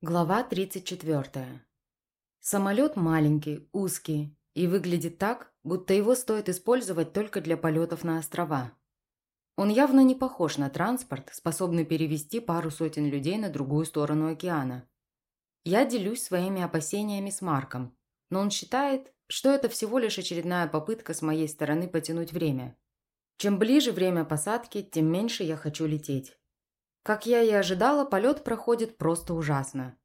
Глава 34. Самолет маленький, узкий и выглядит так, будто его стоит использовать только для полетов на острова. Он явно не похож на транспорт, способный перевести пару сотен людей на другую сторону океана. Я делюсь своими опасениями с Марком, но он считает, что это всего лишь очередная попытка с моей стороны потянуть время. Чем ближе время посадки, тем меньше я хочу лететь. Как я и ожидала, полет проходит просто ужасно.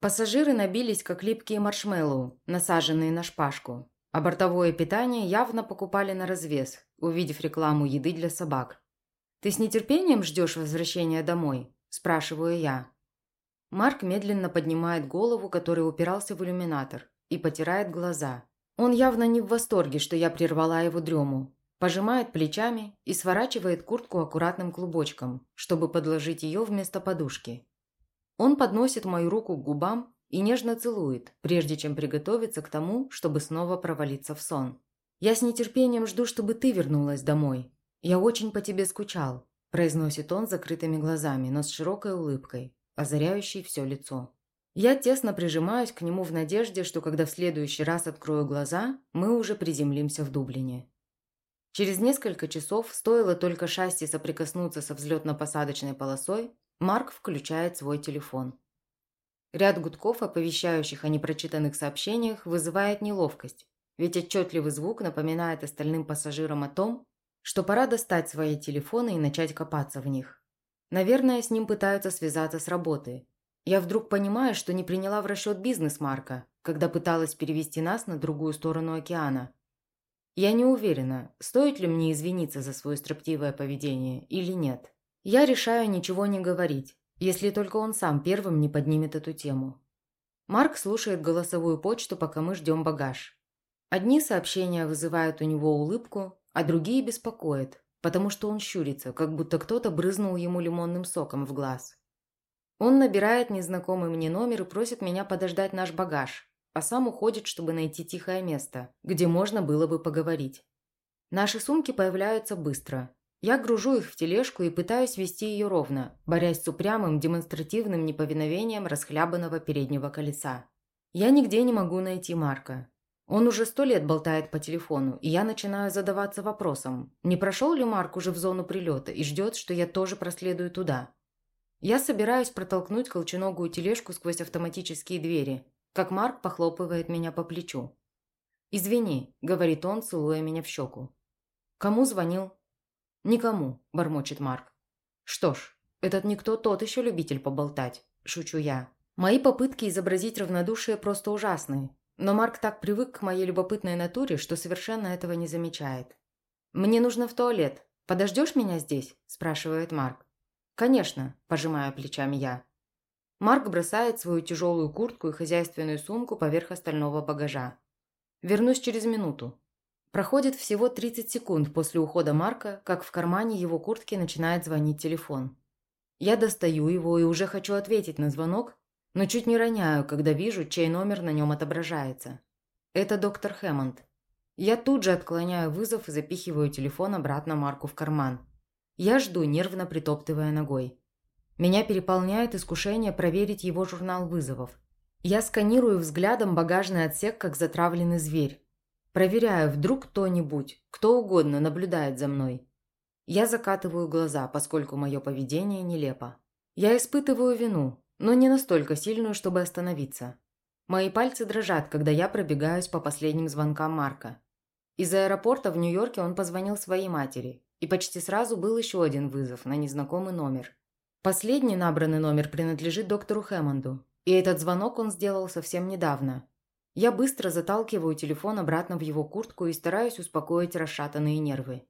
Пассажиры набились, как липкие маршмеллоу, насаженные на шпажку, а бортовое питание явно покупали на развес, увидев рекламу еды для собак. «Ты с нетерпением ждешь возвращения домой?» – спрашиваю я. Марк медленно поднимает голову, который упирался в иллюминатор, и потирает глаза. Он явно не в восторге, что я прервала его дрему, пожимает плечами и сворачивает куртку аккуратным клубочком, чтобы подложить ее вместо подушки. Он подносит мою руку к губам и нежно целует, прежде чем приготовиться к тому, чтобы снова провалиться в сон. «Я с нетерпением жду, чтобы ты вернулась домой. Я очень по тебе скучал», – произносит он закрытыми глазами, но с широкой улыбкой, озаряющей все лицо. Я тесно прижимаюсь к нему в надежде, что когда в следующий раз открою глаза, мы уже приземлимся в Дублине. Через несколько часов, стоило только шасси соприкоснуться со взлетно-посадочной полосой, Марк включает свой телефон. Ряд гудков, оповещающих о непрочитанных сообщениях, вызывает неловкость, ведь отчетливый звук напоминает остальным пассажирам о том, что пора достать свои телефоны и начать копаться в них. Наверное, с ним пытаются связаться с работы. Я вдруг понимаю, что не приняла в расчет бизнес Марка, когда пыталась перевести нас на другую сторону океана – я не уверена, стоит ли мне извиниться за свое строптивое поведение или нет. Я решаю ничего не говорить, если только он сам первым не поднимет эту тему. Марк слушает голосовую почту, пока мы ждем багаж. Одни сообщения вызывают у него улыбку, а другие беспокоят, потому что он щурится, как будто кто-то брызнул ему лимонным соком в глаз. Он набирает незнакомый мне номер и просит меня подождать наш багаж, а сам уходит, чтобы найти тихое место, где можно было бы поговорить. Наши сумки появляются быстро. Я гружу их в тележку и пытаюсь вести ее ровно, борясь с упрямым демонстративным неповиновением расхлябанного переднего колеса. Я нигде не могу найти Марка. Он уже сто лет болтает по телефону, и я начинаю задаваться вопросом, не прошел ли Марк уже в зону прилета и ждет, что я тоже проследую туда. Я собираюсь протолкнуть колченогую тележку сквозь автоматические двери, как Марк похлопывает меня по плечу. «Извини», – говорит он, целуя меня в щеку. «Кому звонил?» «Никому», – бормочет Марк. «Что ж, этот никто тот еще любитель поболтать», – шучу я. Мои попытки изобразить равнодушие просто ужасны, но Марк так привык к моей любопытной натуре, что совершенно этого не замечает. «Мне нужно в туалет. Подождешь меня здесь?» – спрашивает Марк. «Конечно», – пожимаю плечами я. Марк бросает свою тяжелую куртку и хозяйственную сумку поверх остального багажа. Вернусь через минуту. Проходит всего 30 секунд после ухода Марка, как в кармане его куртки начинает звонить телефон. Я достаю его и уже хочу ответить на звонок, но чуть не роняю, когда вижу, чей номер на нем отображается. Это доктор Хэммонд. Я тут же отклоняю вызов и запихиваю телефон обратно Марку в карман. Я жду, нервно притоптывая ногой. Меня переполняет искушение проверить его журнал вызовов. Я сканирую взглядом багажный отсек, как затравленный зверь. Проверяю, вдруг кто-нибудь, кто угодно наблюдает за мной. Я закатываю глаза, поскольку мое поведение нелепо. Я испытываю вину, но не настолько сильную, чтобы остановиться. Мои пальцы дрожат, когда я пробегаюсь по последним звонкам Марка. Из аэропорта в Нью-Йорке он позвонил своей матери, и почти сразу был еще один вызов на незнакомый номер. Последний набранный номер принадлежит доктору Хэммонду, и этот звонок он сделал совсем недавно. Я быстро заталкиваю телефон обратно в его куртку и стараюсь успокоить расшатанные нервы.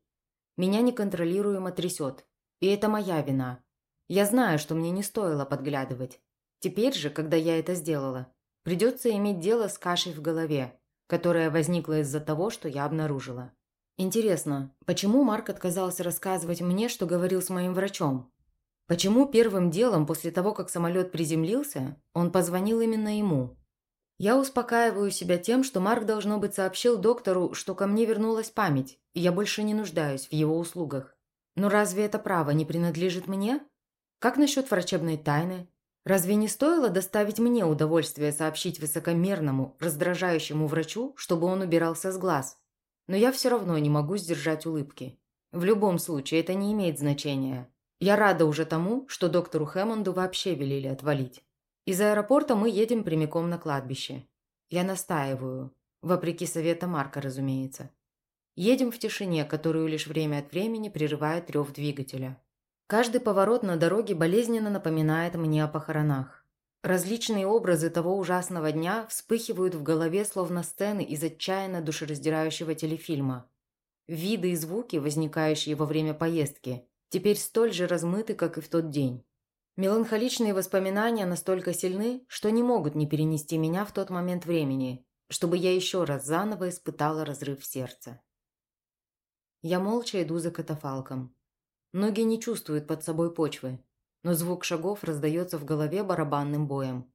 Меня неконтролируемо трясет, и это моя вина. Я знаю, что мне не стоило подглядывать. Теперь же, когда я это сделала, придется иметь дело с кашей в голове, которая возникла из-за того, что я обнаружила. Интересно, почему Марк отказался рассказывать мне, что говорил с моим врачом? Почему первым делом, после того, как самолет приземлился, он позвонил именно ему? Я успокаиваю себя тем, что Марк, должно быть, сообщил доктору, что ко мне вернулась память, и я больше не нуждаюсь в его услугах. Но разве это право не принадлежит мне? Как насчет врачебной тайны? Разве не стоило доставить мне удовольствие сообщить высокомерному, раздражающему врачу, чтобы он убирался с глаз? Но я все равно не могу сдержать улыбки. В любом случае, это не имеет значения. Я рада уже тому, что доктору Хэммонду вообще велели отвалить. Из аэропорта мы едем прямиком на кладбище. Я настаиваю. Вопреки совета Марка, разумеется. Едем в тишине, которую лишь время от времени прерывает рев двигателя. Каждый поворот на дороге болезненно напоминает мне о похоронах. Различные образы того ужасного дня вспыхивают в голове, словно сцены из отчаянно душераздирающего телефильма. Виды и звуки, возникающие во время поездки, теперь столь же размыты, как и в тот день. Меланхоличные воспоминания настолько сильны, что не могут не перенести меня в тот момент времени, чтобы я еще раз заново испытала разрыв сердца. Я молча иду за катафалком. Ноги не чувствуют под собой почвы, но звук шагов раздается в голове барабанным боем.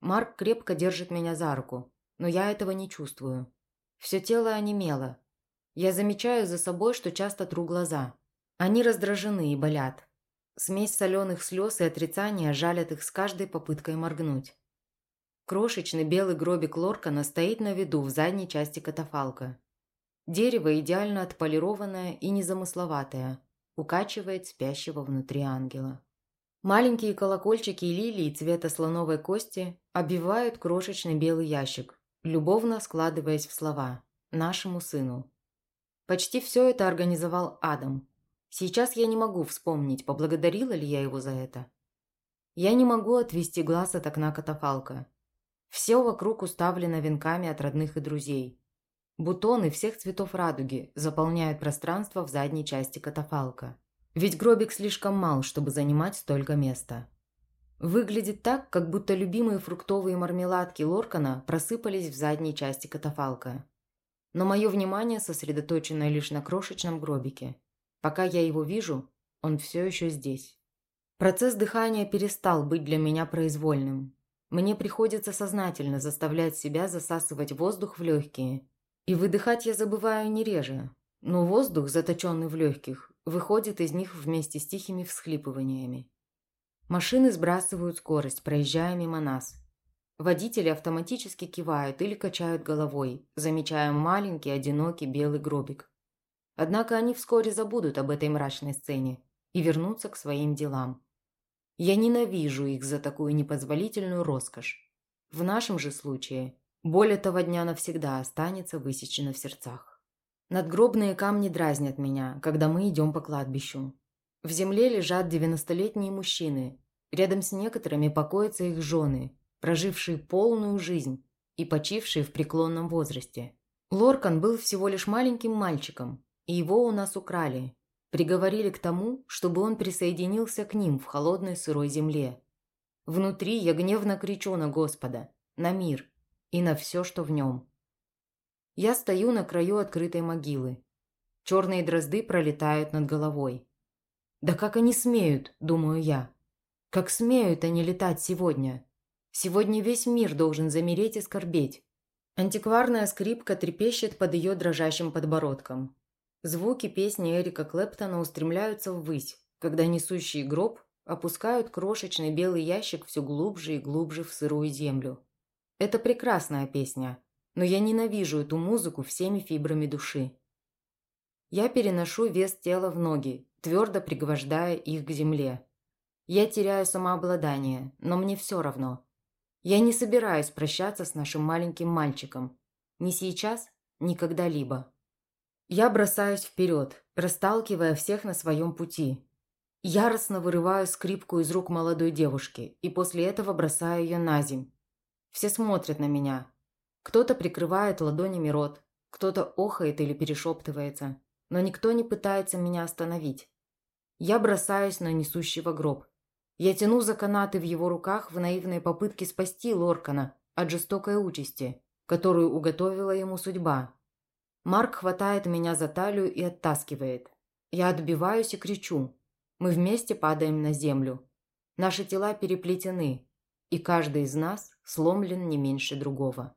Марк крепко держит меня за руку, но я этого не чувствую. Все тело онемело. Я замечаю за собой, что часто тру глаза. Они раздражены и болят. Смесь соленых слез и отрицания жалят их с каждой попыткой моргнуть. Крошечный белый гробик Лоркана стоит на виду в задней части катафалка. Дерево идеально отполированное и незамысловатое, укачивает спящего внутри ангела. Маленькие колокольчики и лилии цвета слоновой кости обивают крошечный белый ящик, любовно складываясь в слова «нашему сыну». Почти все это организовал Адам. Сейчас я не могу вспомнить, поблагодарила ли я его за это. Я не могу отвести глаз от окна катафалка. Все вокруг уставлено венками от родных и друзей. Бутоны всех цветов радуги заполняют пространство в задней части катафалка. Ведь гробик слишком мал, чтобы занимать столько места. Выглядит так, как будто любимые фруктовые мармеладки Лоркана просыпались в задней части катафалка. Но мое внимание сосредоточено лишь на крошечном гробике. Пока я его вижу, он все еще здесь. Процесс дыхания перестал быть для меня произвольным. Мне приходится сознательно заставлять себя засасывать воздух в легкие. И выдыхать я забываю не реже. Но воздух, заточенный в легких, выходит из них вместе с тихими всхлипываниями. Машины сбрасывают скорость, проезжая мимо нас. Водители автоматически кивают или качают головой, замечая маленький, одинокий белый гробик. Однако они вскоре забудут об этой мрачной сцене и вернутся к своим делам. Я ненавижу их за такую непозволительную роскошь. В нашем же случае боль этого дня навсегда останется высечена в сердцах. Надгробные камни дразнят меня, когда мы идем по кладбищу. В земле лежат девяностолетние мужчины. Рядом с некоторыми покоятся их жены, прожившие полную жизнь и почившие в преклонном возрасте. Лоркан был всего лишь маленьким мальчиком, его у нас украли, приговорили к тому, чтобы он присоединился к ним в холодной сырой земле. Внутри я гневно кричу на Господа, на мир и на все, что в нем. Я стою на краю открытой могилы. Черные дрозды пролетают над головой. «Да как они смеют?» – думаю я. «Как смеют они летать сегодня? Сегодня весь мир должен замереть и скорбеть». Антикварная скрипка трепещет под ее дрожащим подбородком. Звуки песни Эрика Клэптона устремляются ввысь, когда несущий гроб опускают крошечный белый ящик все глубже и глубже в сырую землю. Это прекрасная песня, но я ненавижу эту музыку всеми фибрами души. Я переношу вес тела в ноги, твердо пригвождая их к земле. Я теряю самообладание, но мне все равно. Я не собираюсь прощаться с нашим маленьким мальчиком. Ни сейчас, ни когда-либо. Я бросаюсь вперед, расталкивая всех на своем пути. Яростно вырываю скрипку из рук молодой девушки и после этого бросаю ее на земь. Все смотрят на меня. Кто-то прикрывает ладонями рот, кто-то охает или перешептывается, но никто не пытается меня остановить. Я бросаюсь на несущего гроб. Я тяну за канаты в его руках в наивной попытке спасти Лоркана от жестокой участи, которую уготовила ему судьба. Марк хватает меня за талию и оттаскивает. Я отбиваюсь и кричу. Мы вместе падаем на землю. Наши тела переплетены, и каждый из нас сломлен не меньше другого.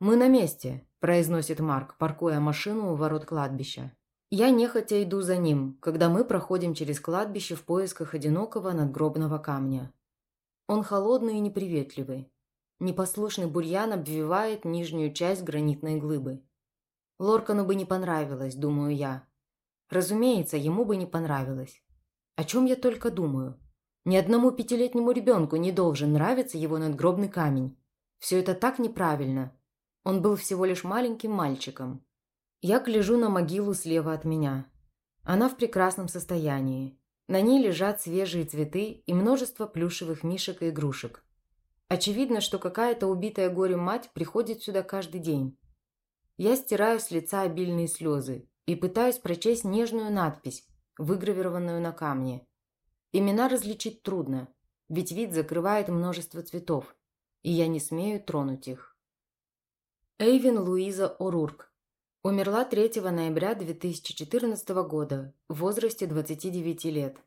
«Мы на месте», – произносит Марк, паркуя машину у ворот кладбища. Я нехотя иду за ним, когда мы проходим через кладбище в поисках одинокого надгробного камня. Он холодный и неприветливый. Непослушный бурьян обвивает нижнюю часть гранитной глыбы. Лоркану бы не понравилось, думаю я. Разумеется, ему бы не понравилось. О чем я только думаю. Ни одному пятилетнему ребенку не должен нравиться его надгробный камень. Все это так неправильно. Он был всего лишь маленьким мальчиком. Я гляжу на могилу слева от меня. Она в прекрасном состоянии. На ней лежат свежие цветы и множество плюшевых мишек и игрушек. Очевидно, что какая-то убитая горем мать приходит сюда каждый день. Я стираю с лица обильные слезы и пытаюсь прочесть нежную надпись, выгравированную на камне. Имена различить трудно, ведь вид закрывает множество цветов, и я не смею тронуть их. Эйвин Луиза Орурк. Умерла 3 ноября 2014 года в возрасте 29 лет.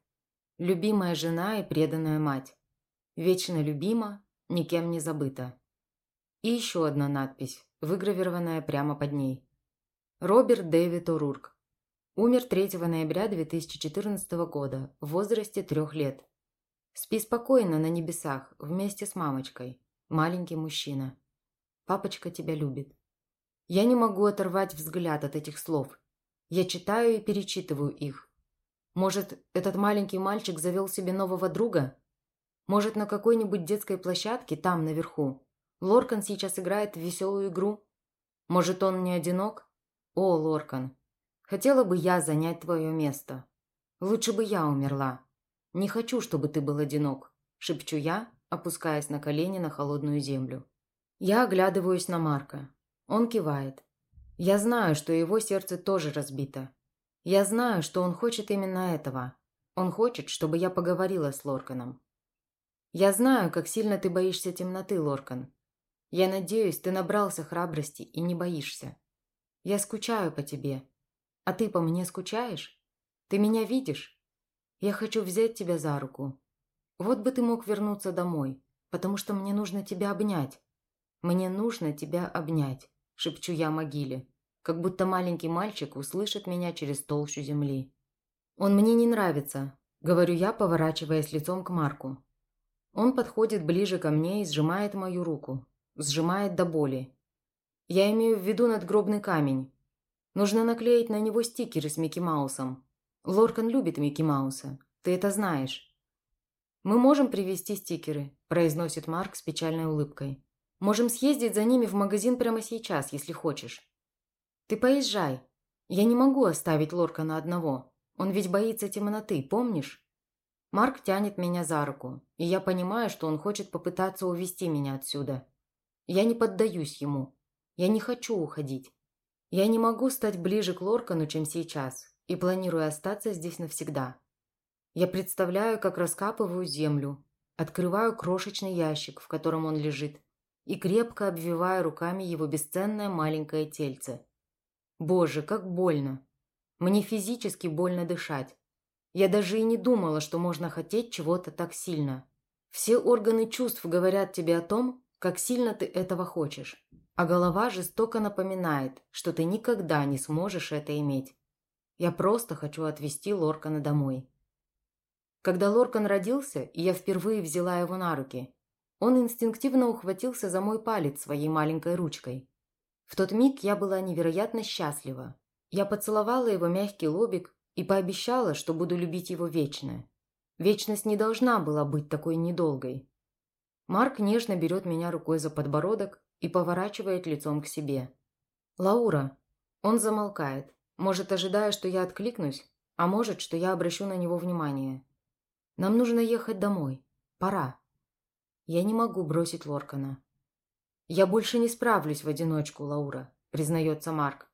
Любимая жена и преданная мать. Вечно любима, никем не забыта. И еще одна надпись, выгравированная прямо под ней. Роберт Дэвид Орурк. Умер 3 ноября 2014 года в возрасте трех лет. Спи спокойно на небесах вместе с мамочкой. Маленький мужчина. Папочка тебя любит. Я не могу оторвать взгляд от этих слов. Я читаю и перечитываю их. Может, этот маленький мальчик завел себе нового друга? Может, на какой-нибудь детской площадке там, наверху? Лоркан сейчас играет в веселую игру? Может, он не одинок? О, Лоркан, хотела бы я занять твое место. Лучше бы я умерла. Не хочу, чтобы ты был одинок, шепчу я, опускаясь на колени на холодную землю. Я оглядываюсь на Марка. Он кивает. Я знаю, что его сердце тоже разбито. Я знаю, что он хочет именно этого. Он хочет, чтобы я поговорила с Лорканом. Я знаю, как сильно ты боишься темноты, Лоркан. Я надеюсь, ты набрался храбрости и не боишься. Я скучаю по тебе. А ты по мне скучаешь? Ты меня видишь? Я хочу взять тебя за руку. Вот бы ты мог вернуться домой, потому что мне нужно тебя обнять. Мне нужно тебя обнять шепчу я могиле, как будто маленький мальчик услышит меня через толщу земли. «Он мне не нравится», – говорю я, поворачиваясь лицом к Марку. Он подходит ближе ко мне и сжимает мою руку. Сжимает до боли. Я имею в виду надгробный камень. Нужно наклеить на него стикеры с Микки Маусом. Лоркан любит Микки Мауса. Ты это знаешь. «Мы можем привезти стикеры», – произносит Марк с печальной улыбкой. Можем съездить за ними в магазин прямо сейчас, если хочешь. Ты поезжай. Я не могу оставить Лоркана одного. Он ведь боится темноты, помнишь? Марк тянет меня за руку, и я понимаю, что он хочет попытаться увести меня отсюда. Я не поддаюсь ему. Я не хочу уходить. Я не могу стать ближе к Лоркану, чем сейчас, и планирую остаться здесь навсегда. Я представляю, как раскапываю землю, открываю крошечный ящик, в котором он лежит, и крепко обвивая руками его бесценное маленькое тельце. Боже, как больно! Мне физически больно дышать. Я даже и не думала, что можно хотеть чего-то так сильно. Все органы чувств говорят тебе о том, как сильно ты этого хочешь. А голова жестоко напоминает, что ты никогда не сможешь это иметь. Я просто хочу отвезти Лоркана домой. Когда Лоркан родился, и я впервые взяла его на руки, он инстинктивно ухватился за мой палец своей маленькой ручкой. В тот миг я была невероятно счастлива. Я поцеловала его мягкий лобик и пообещала, что буду любить его вечно. Вечность не должна была быть такой недолгой. Марк нежно берет меня рукой за подбородок и поворачивает лицом к себе. «Лаура!» Он замолкает, может, ожидая, что я откликнусь, а может, что я обращу на него внимание. «Нам нужно ехать домой. Пора». Я не могу бросить Лоркана. «Я больше не справлюсь в одиночку, Лаура», – признается Марк.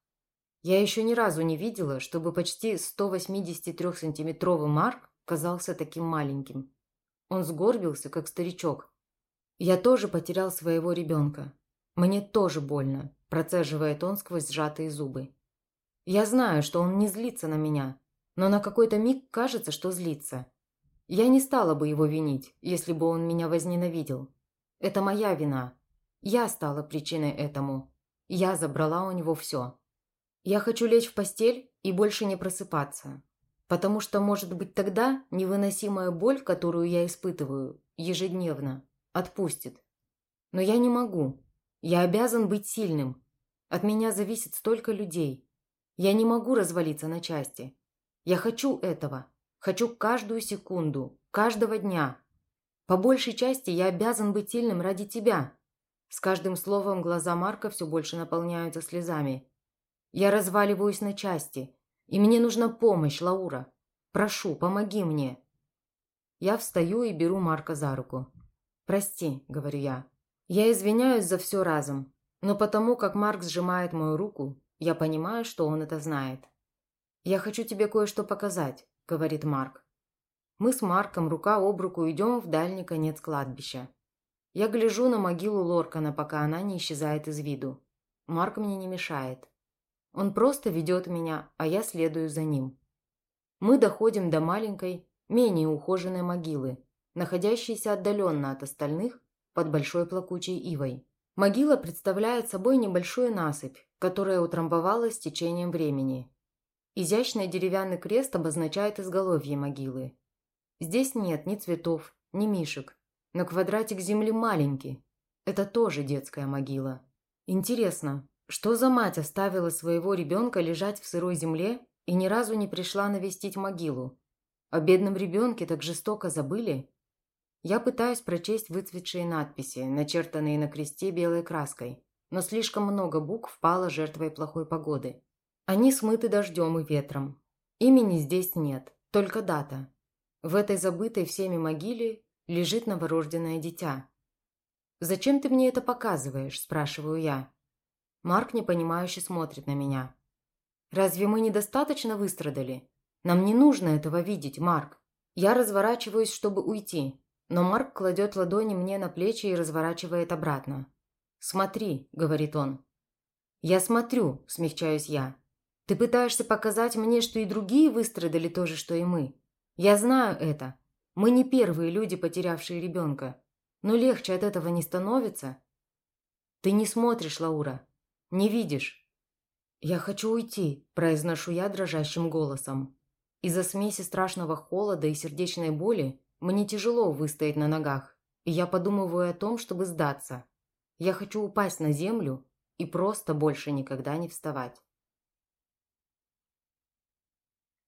Я еще ни разу не видела, чтобы почти 183-сантиметровый Марк казался таким маленьким. Он сгорбился, как старичок. «Я тоже потерял своего ребенка. Мне тоже больно», – процеживает он сквозь сжатые зубы. «Я знаю, что он не злится на меня, но на какой-то миг кажется, что злится. Я не стала бы его винить, если бы он меня возненавидел. Это моя вина. Я стала причиной этому. Я забрала у него все. Я хочу лечь в постель и больше не просыпаться. Потому что, может быть, тогда невыносимая боль, которую я испытываю, ежедневно. Отпустит. Но я не могу. Я обязан быть сильным. От меня зависит столько людей. Я не могу развалиться на части. Я хочу этого. Хочу каждую секунду, каждого дня. По большей части я обязан быть сильным ради тебя. С каждым словом глаза Марка все больше наполняются слезами. Я разваливаюсь на части. И мне нужна помощь, Лаура. Прошу, помоги мне. Я встаю и беру Марка за руку. «Прости», — говорю я. Я извиняюсь за все разом, но потому как Марк сжимает мою руку, я понимаю, что он это знает. «Я хочу тебе кое-что показать», — говорит Марк. Мы с Марком рука об руку идем в дальний конец кладбища. Я гляжу на могилу Лоркана, пока она не исчезает из виду. Марк мне не мешает. Он просто ведет меня, а я следую за ним. Мы доходим до маленькой, менее ухоженной могилы, находящейся отдаленно от остальных под большой плакучей ивой. Могила представляет собой небольшую насыпь, которая утрамбовалась с течением времени. Изящный деревянный крест обозначает изголовье могилы. Здесь нет ни цветов, ни мишек, но квадратик земли маленький. Это тоже детская могила. Интересно, что за мать оставила своего ребенка лежать в сырой земле и ни разу не пришла навестить могилу? О бедном ребенке так жестоко забыли? Я пытаюсь прочесть выцветшие надписи, начертанные на кресте белой краской, но слишком много букв пало жертвой плохой погоды. Они смыты дождем и ветром. Имени здесь нет, только дата. В этой забытой всеми могиле лежит новорожденное дитя. «Зачем ты мне это показываешь?» – спрашиваю я. Марк непонимающе смотрит на меня. «Разве мы недостаточно выстрадали? Нам не нужно этого видеть, Марк. Я разворачиваюсь, чтобы уйти, но Марк кладет ладони мне на плечи и разворачивает обратно. «Смотри», — говорит он. «Я смотрю», — смягчаюсь я. «Ты пытаешься показать мне, что и другие выстрадали то же, что и мы. Я знаю это. Мы не первые люди, потерявшие ребенка. Но легче от этого не становится». «Ты не смотришь, Лаура. Не видишь». «Я хочу уйти», – произношу я дрожащим голосом. Из-за смеси страшного холода и сердечной боли мне тяжело выстоять на ногах, и я подумываю о том, чтобы сдаться. Я хочу упасть на землю и просто больше никогда не вставать.